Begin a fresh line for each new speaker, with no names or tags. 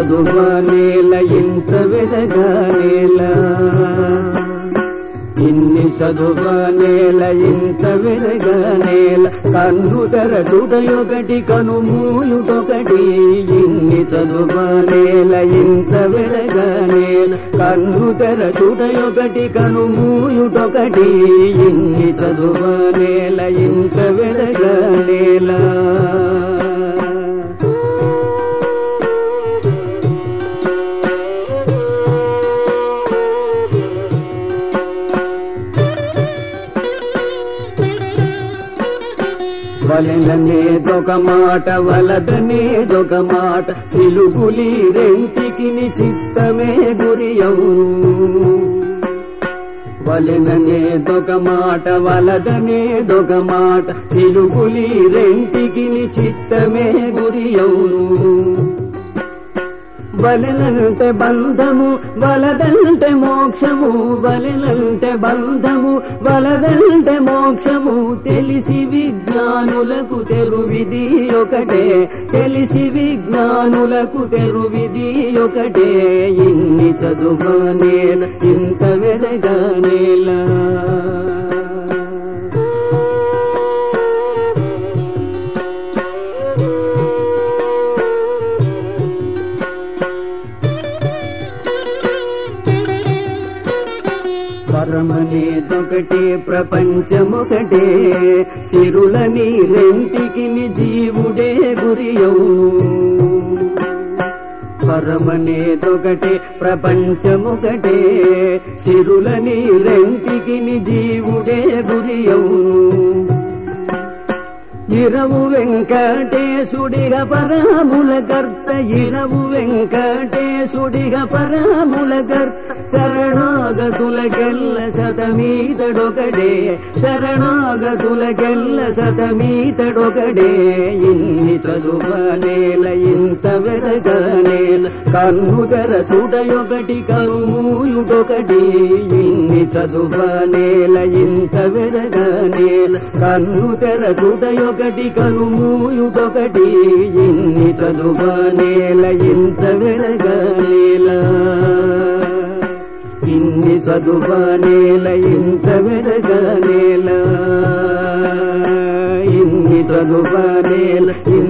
చదువనేల ఇంత వెదగానేల ఇన్ని చదువనేల ఇంత వెదగానేల కన్ను తెరచుటయొకటి కనుమూయుటొకటి ఇన్ని చదువనేల ఇంత వెదగానేల కన్ను తెరచుటయొకటి కనుమూయుటొకటి ఇన్ని చదువనేల ఇంత వెదగానేల వలననేదొక మాట వలదనేదొక మాట సిలుగులి రెంటికి చిత్తమే గురియవును వలెననేదొక మాట వలదనేదొక మాట సిలుగులి రెంటికి చిత్తమే గురియవును వలనంటే బంధము వలదంటే మోక్షము వలనంటే బంధము వలదంటే మోక్షము. తెలిసి విజ్ఞానులకు తెరువిది ఒకటే తెలిసి విజ్ఞానులకు తెరువిది ఒకటే. ఇన్ని చదువు నేను ఇంత పరమనేదొకటే ప్రపంచమొకటే. సిరులని రెంటికి జీవుడే గురియవు. పరమనేదొకటే ప్రపంచమొకటే. సిరులని రెంటికి జీవుడే இரவு வெங்கடே சுடிக பராமுல கர்த்த. இரவு வெங்கடே சுடிக பராமுல கர்த்த. சரணாக துலகெல்ல சதமீதடொகடே. ಶರಣಾಗ ತುಲಗೆಲ್ಲ ಸತಮೀತಡೊಗಡೆ ಇನ್ನಿ ಸದುಪಲೇಲ ಇಂತ ಬೆರಗ కన్నుగర చూడయొకటి కమ్ముయుడొకటి ఇన్ని చదువ నేల ఇంత వెరగ నేల. కన్నుగర చూడయొకటి కనుమూయుడొకటి ఇన్ని చదువ నేల ఇంత వెరగ నేల. ఇన్ని చదువ నేల ఇంత వెరగ నేల. ఇన్ని చదువ నేల ఇంత